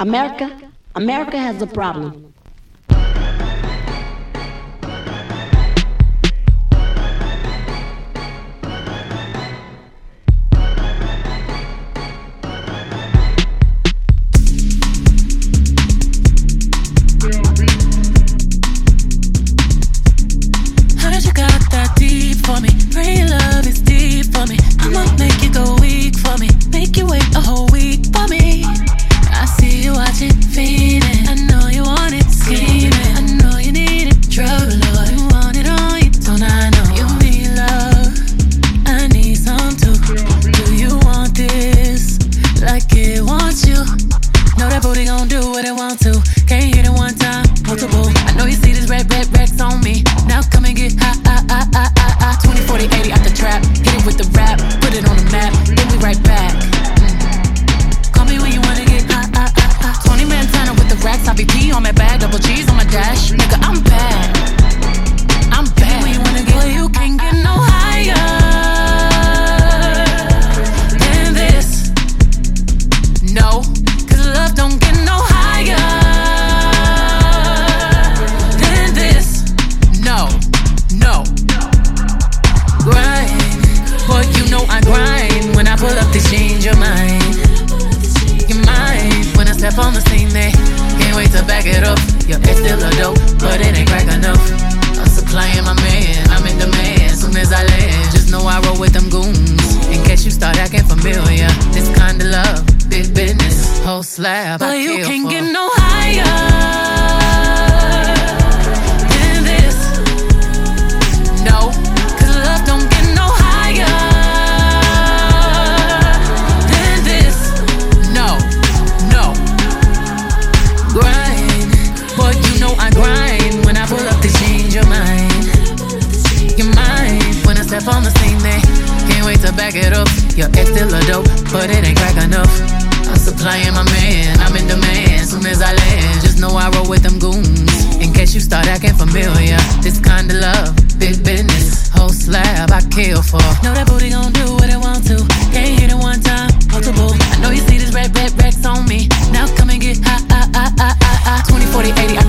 America, America has a problem. It wants you? Know that booty gon' do what it want to. Can't hit it mind, when I step on the scene, they can't wait to back it up. Your it's still a dope, but it ain't crack enough. I'm supplying my man, I'm in demand. Soon as I land, just know I roll with them goons. In case you start acting familiar, this kind of love, big business, whole slab. But I you can't for. get no higher step on the scene, they can't wait to back it up. Your ex still a dope, but it ain't crack enough. I'm supplying my man, I'm in demand. Soon as I land, just know I roll with them goons. In case you start acting familiar, this kind of love, big business, whole slab I kill for. Know that booty gon' do what it want to. Can't hit it one time, multiple. I know you see this red, red, racks on me. Now come and get high, high, high, high, high, high. 20, 40, 80.